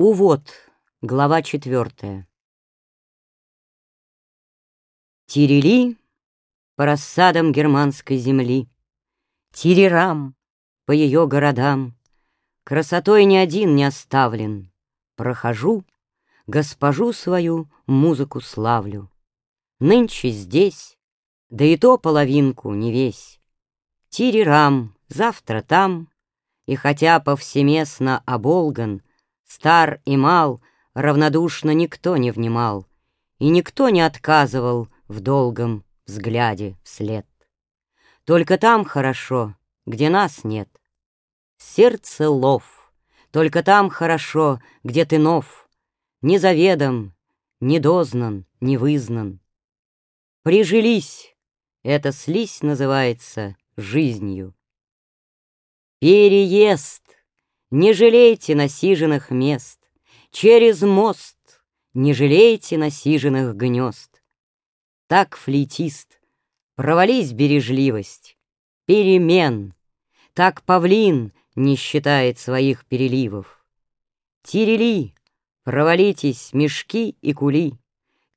Увод. Глава четвертая. Тирели по рассадам германской земли, Тирерам по ее городам, Красотой ни один не оставлен. Прохожу, госпожу свою музыку славлю. Нынче здесь, да и то половинку не весь. Тирерам, завтра там, И хотя повсеместно оболган, Стар и мал, равнодушно никто не внимал, И никто не отказывал в долгом взгляде вслед. Только там хорошо, где нас нет. Сердце лов, только там хорошо, где ты нов, Не заведом, не дознан, не вызнан. Прижились, это слизь называется жизнью. Переезд, не жалейте насиженных мест, Через мост не жалейте насиженных гнезд. Так, флейтист, провались бережливость, перемен, Так павлин не считает своих переливов. Тирели, провалитесь мешки и кули,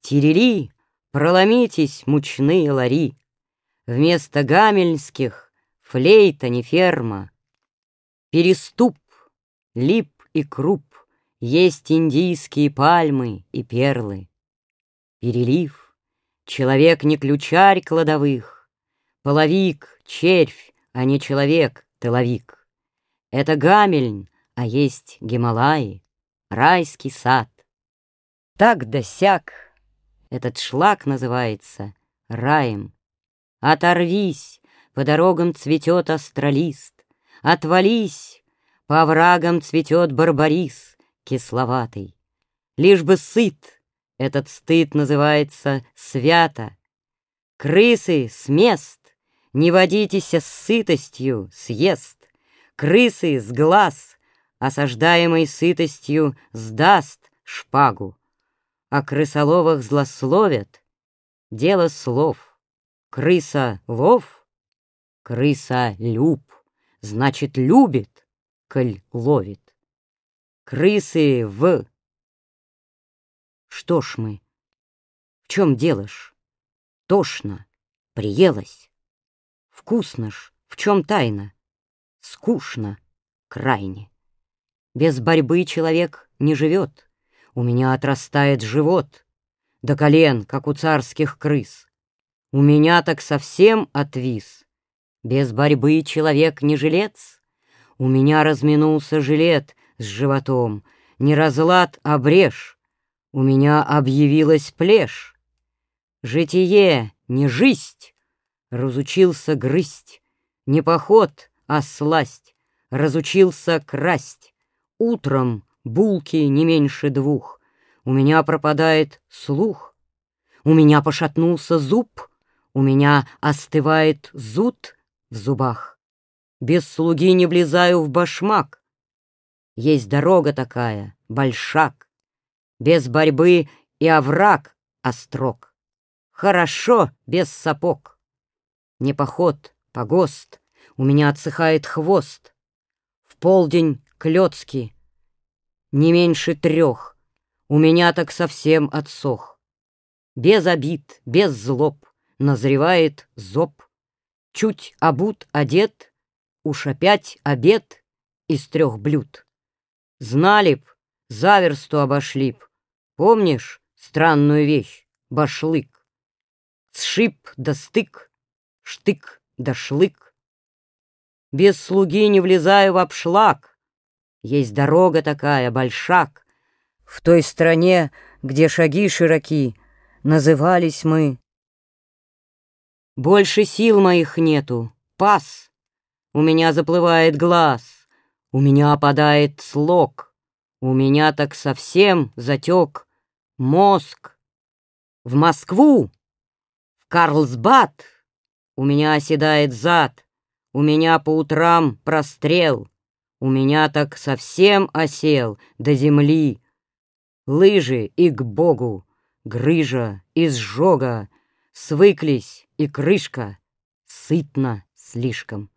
Тирели, проломитесь мучные лари, Вместо гамельнских флейта не ферма, Переступ лип и круп, Есть индийские пальмы и перлы. Перелив, человек не ключарь кладовых, Половик, червь, а не человек, тыловик. Это гамельн, а есть Гималаи, райский сад. Так да сяк, этот шлак называется раем. Оторвись, по дорогам цветет астролист, Отвались, по оврагам цветет барбарис кисловатый. Лишь бы сыт, этот стыд называется свято. Крысы с мест, не водитесь с сытостью, съест. Крысы с глаз, осаждаемой сытостью, сдаст шпагу. А крысоловых злословят — дело слов. Крыса — лов, крыса — люб, значит, любит коль ловит. Крысы в... Что ж мы? В чем ж? Тошно, приелось. Вкусно ж, в чем тайна? Скучно, крайне. Без борьбы человек не живет. У меня отрастает живот До колен, как у царских крыс. У меня так совсем отвис. Без борьбы человек не жилец. У меня разминулся жилет с животом, Не разлад, а брешь. У меня объявилась плешь. Житие, не жизнь, разучился грызть, Не поход, а сласть, разучился красть. Утром булки не меньше двух, У меня пропадает слух, У меня пошатнулся зуб, У меня остывает зуд в зубах. Без слуги не влезаю в башмак. Есть дорога такая, большак. Без борьбы и овраг острог. Хорошо без сапог. Не поход, погост, у меня отсыхает хвост. В полдень клёцки, не меньше трех. У меня так совсем отсох. Без обид, без злоб, назревает зоб. Чуть обут, одет, Уж опять обед из трех блюд. Знали б, заверсту обошли б. Помнишь странную вещь, башлык? Сшиб да стык, штык да шлык. Без слуги не влезаю в обшлаг. Есть дорога такая, большак. В той стране, где шаги широки, назывались мы. Больше сил моих нету, пас. У меня заплывает глаз, у меня опадает слог, у меня так совсем затек мозг. В Москву, в Карлсбад у меня оседает зад, у меня по утрам прострел, у меня так совсем осел до земли. Лыжи и к Богу, грыжа, изжога, свыклись и крышка, сытно слишком.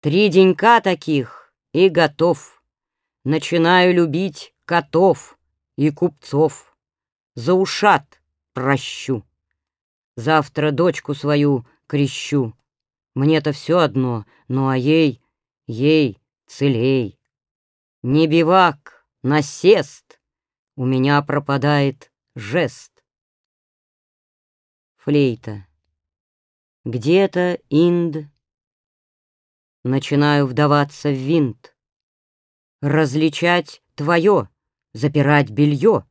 Три денька таких и готов. Начинаю любить котов и купцов, за ушат прощу. Завтра дочку свою крещу. Мне-то все одно, ну а ей, ей целей. Не бивак, насест, у меня пропадает жест. Флейта. Где-то инд. Начинаю вдаваться в винт. Различать твое, запирать белье.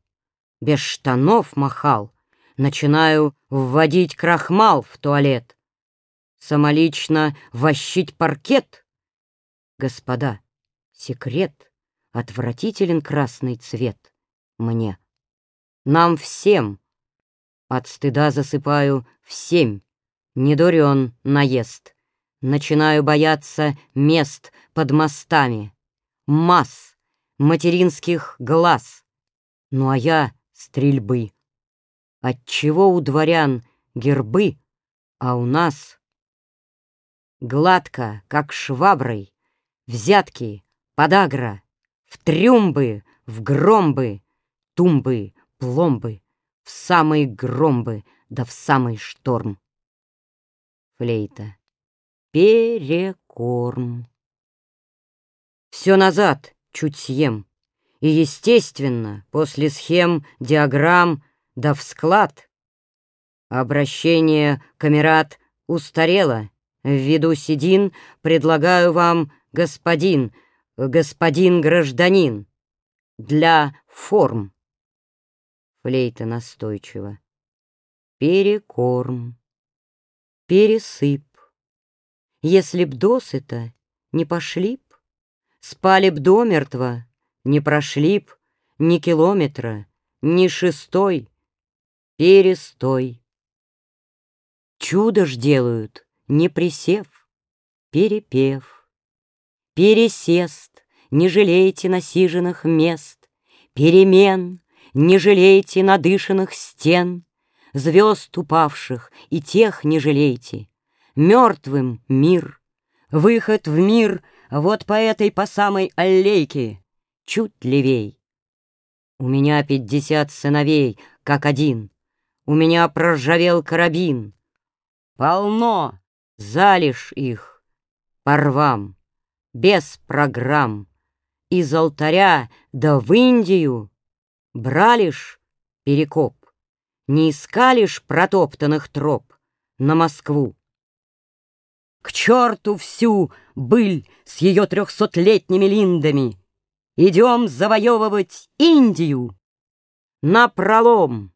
Без штанов махал. Начинаю вводить крахмал в туалет. Самолично вощить паркет. Господа, секрет, отвратителен красный цвет мне. Нам всем. От стыда засыпаю в семь. Не дурен наезд. Начинаю бояться мест под мостами, масс, материнских глаз. Ну а я — стрельбы. Отчего у дворян гербы, а у нас Гладко, как шваброй, взятки, подагра, В трюмбы, в громбы, тумбы, пломбы, В самые громбы, да в самый шторм. Флейта. Перекорм. Все назад чуть съем. И, естественно, после схем, диаграмм, да в склад. Обращение камерат устарело. Ввиду седин предлагаю вам, господин, господин гражданин, для форм. Флейта настойчиво. Перекорм, пересып. Если б досыта не пошли б, спали б до мертва, не прошли б ни километра, ни шестой, перестой. Чудо ж делают — не присев, перепев. Пересест, не жалейте насиженных мест, Перемен, не жалейте надышанных стен, Звезд упавших и тех не жалейте, Мертвым мир, выход в мир Вот по этой по самой аллейке, Чуть левей. У меня пятьдесят сыновей, как один, У меня проржавел карабин. Полно Залишь их по рвам, без программ, Из алтаря да в Индию Бралишь перекоп, Не искалишь протоптанных троп На Москву. К черту всю быль с ее трехсотлетними линдами! Идем завоевывать Индию! На пролом!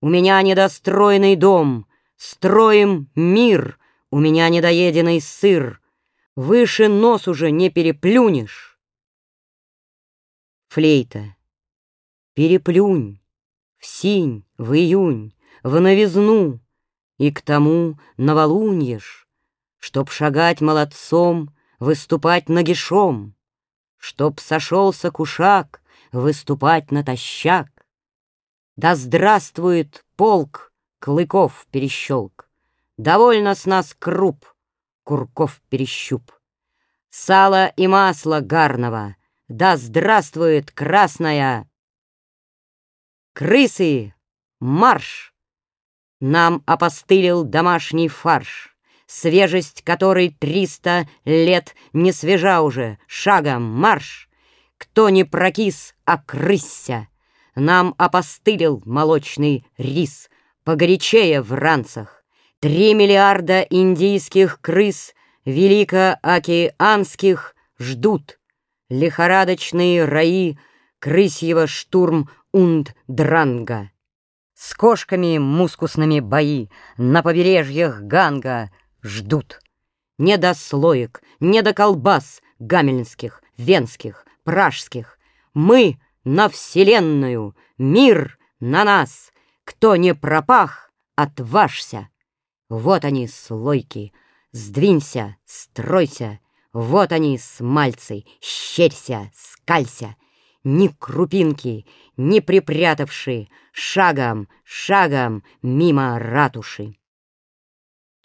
У меня недостроенный дом, Строим мир — у меня недоеденный сыр, Выше нос уже не переплюнешь. Флейта. Переплюнь в синь, в июнь, в новизну И к тому новолуньешь, Чтоб шагать молодцом, выступать нагишом, Чтоб сошелся кушак, выступать натощак. Да здравствует полк, клыков перещелк! Довольно с нас круп, курков перещуп. Сало и масло гарного, да здравствует красная! Крысы, марш! Нам опостылил домашний фарш, Свежесть которой триста лет не свежа уже, Шагом марш! Кто не прокис, окрысся! Нам опостылил молочный рис, Погорячее в ранцах. Три миллиарда индийских крыс великоокеанских ждут лихорадочные раи крысьего штурм унд дранга. С кошками мускусными бои на побережьях Ганга ждут. Не до слоек, не до колбас гамельнских, венских, пражских. Мы на вселенную, мир на нас. Кто не пропах, отважься. Вот они, слойки, сдвинься, стройся, Вот они, смальцы, щерься, скалься, Ни крупинки, не припрятавши, Шагом, шагом мимо ратуши.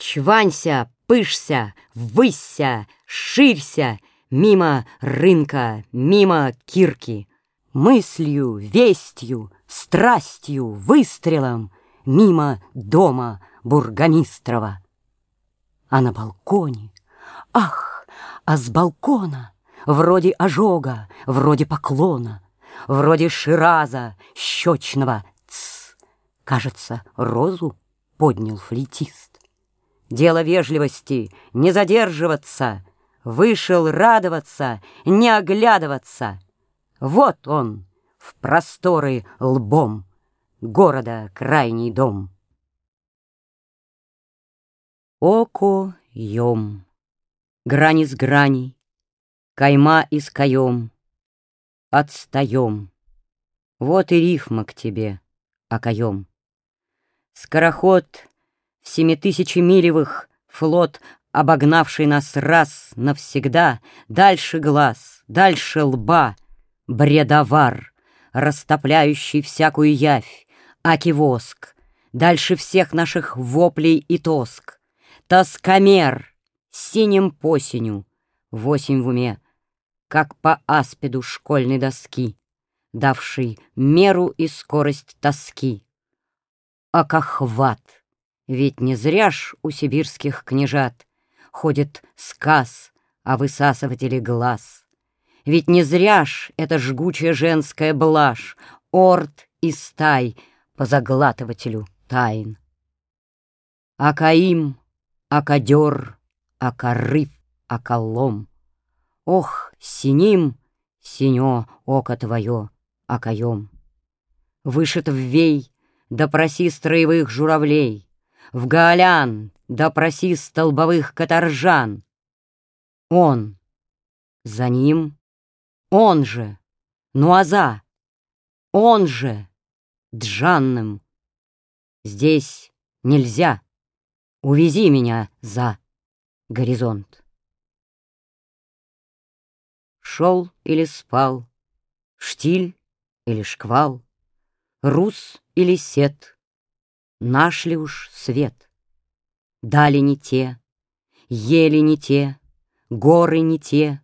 Чванься, пышься, высься, ширься, Мимо рынка, мимо кирки, Мыслью, вестью, страстью, выстрелом Мимо дома бургомистрова. А на балконе, ах, а с балкона Вроде ожога, вроде поклона, Вроде шираза щечного, ц, Кажется, розу поднял флейтист. Дело вежливости — не задерживаться, Вышел радоваться, не оглядываться. Вот он, в просторы лбом, Города крайний дом. Око йом, грани с граней, Кайма из каем, отстаем. Вот и рифма к тебе, окаем. Скороход семитысячемилевых флот, Обогнавший нас раз навсегда, Дальше глаз, дальше лба, Бредовар, растопляющий всякую явь, Аки-воск, дальше всех наших воплей и тоск, Тоскомер, синим посиню, восемь в уме, Как по аспиду школьной доски, Давший меру и скорость тоски. Акохват, ведь не зря ж у сибирских княжат Ходит сказ о высасывателе глаз. Ведь не зря ж эта жгучая женская блажь, Орд и стай по заглатывателю тайн. Акаим, акадер, акарыв, аколом. Ох, синим, синё око твое, окоем. Вышит в вей, допроси строевых журавлей, В гаолян, допроси столбовых каторжан. Он, за ним, он же, Нуаза, он же, Джанным. Здесь нельзя, увези меня за горизонт. Шел или спал, штиль или шквал, Рус или сет, наш ли уж свет? Дали не те, ели не те, горы не те,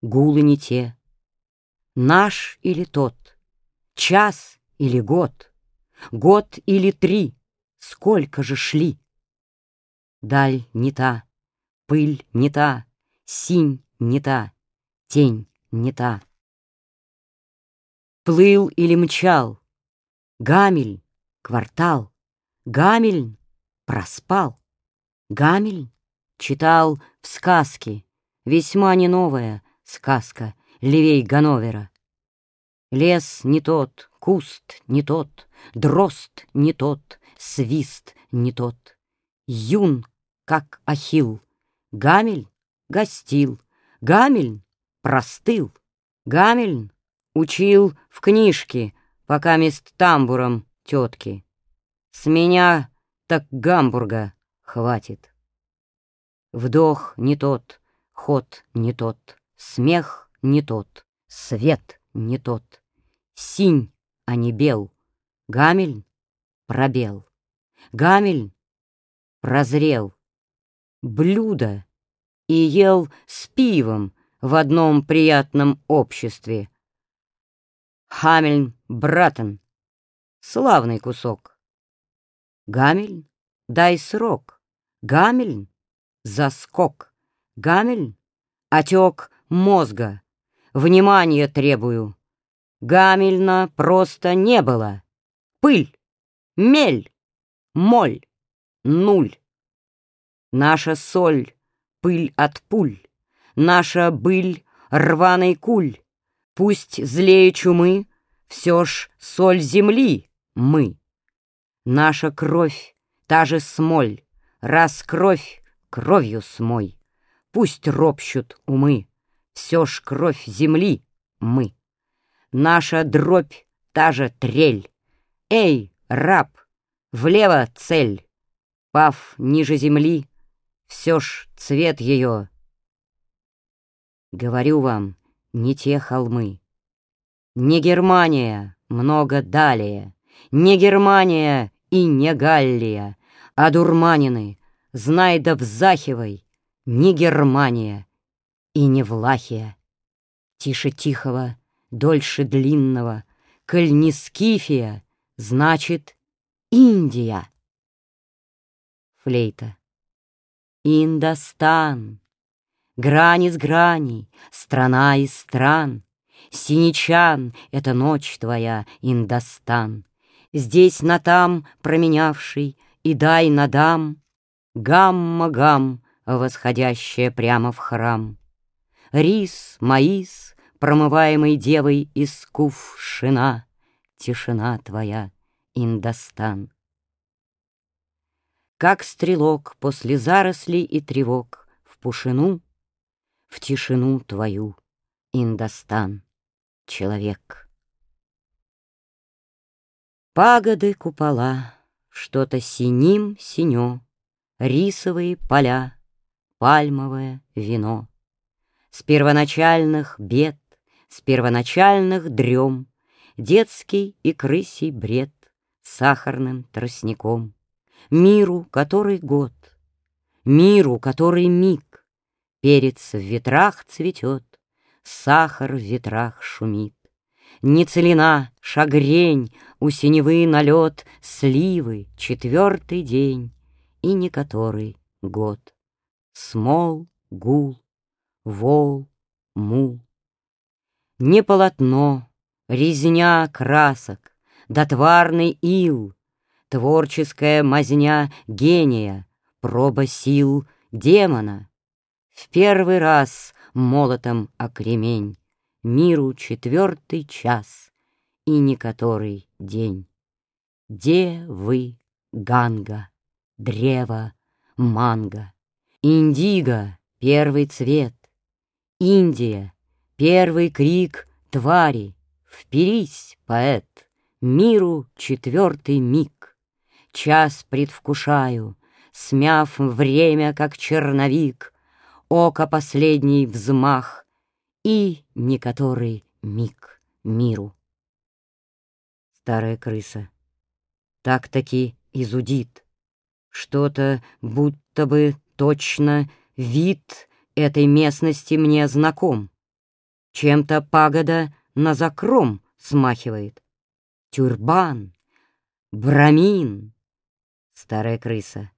гулы не те. Наш или тот, час или год, год или три, сколько же шли? Даль не та, пыль не та, синь не та, тень не та. Плыл или мчал, Гамель, квартал, Гамельн проспал. Гамельн читал в сказке, весьма не новая сказка левей Ганновера. Лес не тот, куст не тот, дрозд не тот, свист не тот. Юн, как ахил, Гамель гостил, Гамельн простыл, Гамельн учил в книжке, пока мест тамбуром тетки. С меня так Гамбурга хватит. Вдох не тот, ход не тот, смех не тот, свет не тот. Синь, а не бел. Гамельн — пробел. Гамельн — прозрел. Блюдо и ел с пивом в одном приятном обществе. Хамельн Братен — славный кусок. Гамельн — дай срок. Гамельн — заскок. Гамельн — отек мозга. Внимание требую. Гамельна просто не было. Пыль, мель, моль, нуль. Наша соль — пыль от пуль. Наша быль — рваный куль. Пусть злее чумы, все ж соль земли мы. Наша кровь — та же смоль. Раз кровь, кровью смой. Пусть ропщут умы, все ж кровь земли мы. Наша дробь та же трель. Эй, раб, влево цель. Пав ниже земли, все ж цвет ее. Говорю вам, не те холмы. Не Германия, много далее, Не Германия и не Галлия, Одурманены, знай да взахивай, Не Германия и не Влахия. Тише тихого дольше длинного, коль не Скифия, значит Индия. Флейта. Индостан, грани с граней, страна из стран, Синичан — это ночь твоя, Индостан. Здесь на там променявший, и дай надам, Гамма-гам, восходящая прямо в храм. Рис, маис, промываемый девой из кувшина, Тишина твоя, Индостан. Как стрелок после зарослей и тревог В пушину, в тишину твою, Индостан, человек. Пагоды купола, что-то синим синё, Рисовые поля, пальмовое вино. С первоначальных бед, с первоначальных дрем, Детский и крысий бред сахарным тростником. Миру, который год, миру, который миг, Перец в ветрах цветет, сахар в ветрах шумит. Не целина, шагрень, у синевы налет, Сливы, четвертый день, и не который год. Смол, гул, вол, мул. Не полотно, резня красок, Дотварный ил, Творческая мазня гения, Проба сил демона. В первый раз молотом окремень, Миру четвертый час и не который день. Девы ганга, древо манго, Индиго — первый цвет, Индия — первый крик твари, Вперись, поэт, миру четвертый миг. Час предвкушаю, смяв время, как черновик, Око последний взмах и не который миг миру. Старая крыса так-таки изудит, Что-то будто бы точно вид этой местности мне знаком. Чем-то пагода на закром смахивает. Тюрбан, брамин. Старая крыса.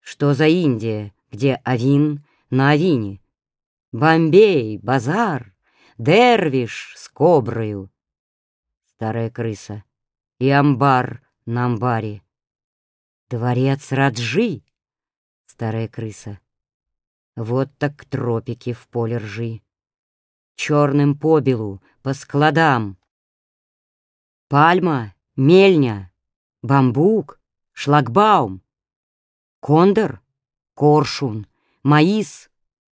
Что за Индия, где Авин на Авине? Бомбей, базар, дервиш с коброю. Старая крыса. И амбар на амбаре. Дворец Раджи. Старая крыса. Вот так тропики в поле ржи. Черным побелу, по складам. Пальма, мельня, бамбук, шлагбаум. Кондор, коршун, маис,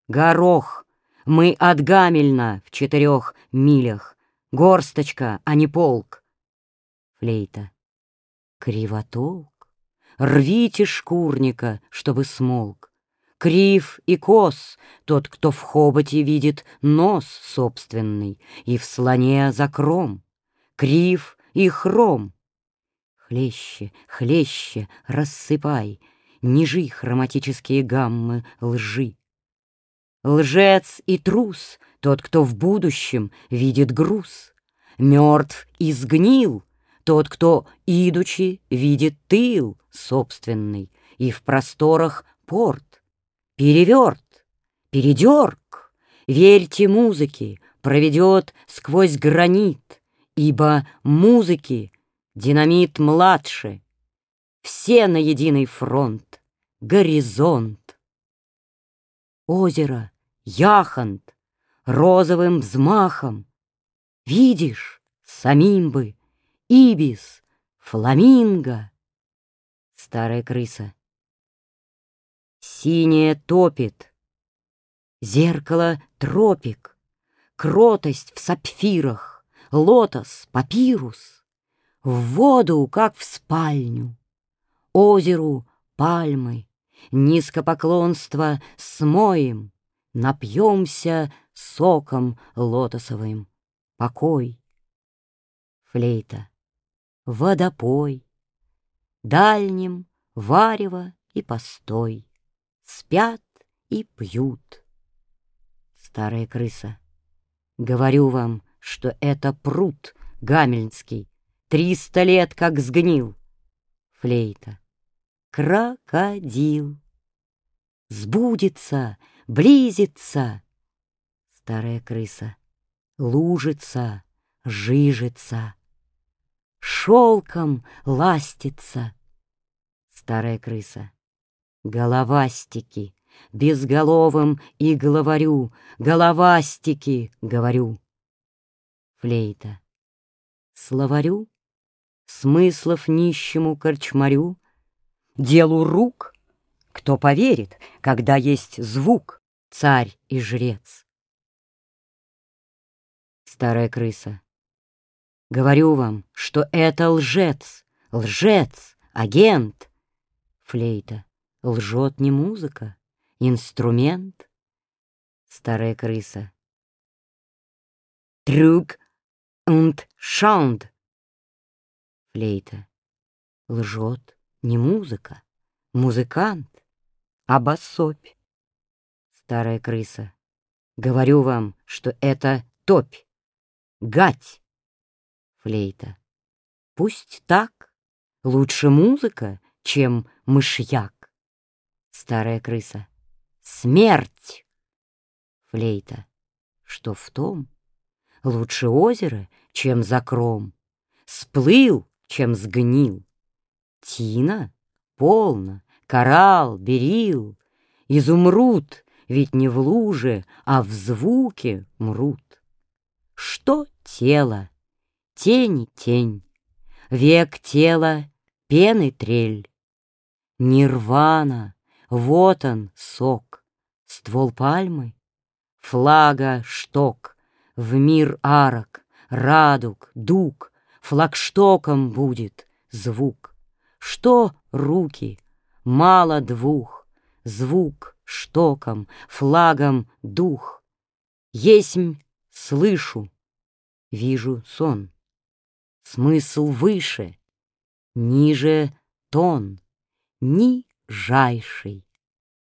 горох, мы от Гамельна в четырех милях. Горсточка, а не полк. Флейта. Кривотолк. Рвите шкурника, чтобы смолк. Крив и кос тот, кто в хоботе видит нос собственный, И в слоне закром. Крив и хром. Хлеще, хлеще, рассыпай, Нижи хроматические гаммы лжи. Лжец и трус — тот, кто в будущем видит груз. Мертв и сгнил — тот, кто, идучи, видит тыл собственный И в просторах порт, переверт, передерг. Верьте музыке, проведет сквозь гранит, Ибо музыки динамит младше, Все на единый фронт, горизонт. Озеро — яхонт, розовым взмахом. Видишь, самим бы, ибис, фламинго. Старая крыса. Синее топит, зеркало тропик, кротость в сапфирах, лотос, папирус, в воду, как в спальню, озеру пальмы, низкопоклонство смоем, Напьемся соком лотосовым. Покой. Флейта. Водопой. Дальним варево и постой. Спят и пьют. Старая крыса. Говорю вам, что это пруд гамельнский, Триста лет как сгнил. Флейта. Крокодил. Сбудется, близится. Старая крыса. Лужится, жижится. Шелком ластится. Старая крыса. Головастики. Безголовым и говорю, головастики, говорю. Флейта. Словарю, смыслов нищему корчмарю, делу рук, кто поверит, когда есть звук, царь и жрец. Старая крыса. Говорю вам, что это лжец, лжец, агент. Флейта. Лжет не музыка, инструмент. Старая крыса. Трюк und Schand. Флейта. Лжет не музыка, музыкант, а. Старая крыса. Говорю вам, что это топь, гать. Флейта. Пусть так, лучше музыка, чем мышьяк. Старая крыса. Смерть. Флейта. Что в том? Лучше озеро, чем закром. Сплыл, чем сгнил. Тина? Полно. Коралл, берил. Изумруд, ведь не в луже, а в звуке мрут. Что тело? Тень тень. Век тела, пены трель. Нирвана, вот он, сок. Ствол пальмы, флага, шток в мир арок, радуг, дуг, флагштоком будет звук. Что руки? Мало двух, звук штоком, флагом дух. Есмь слышу, вижу сон. Смысл выше, ниже тон, нижайший.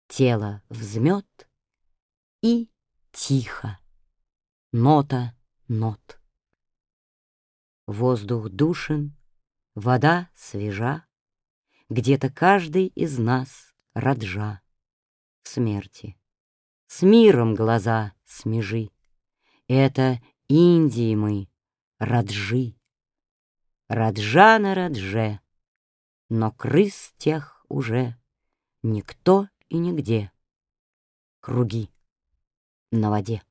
Тело взмет и тихо нота нот. Воздух душен, вода свежа, Где-то каждый из нас раджа смерти. С миром глаза смежи, Это Индии мы, раджи. Раджа на радже, но крыс тех уже Никто и нигде. Круги на воде.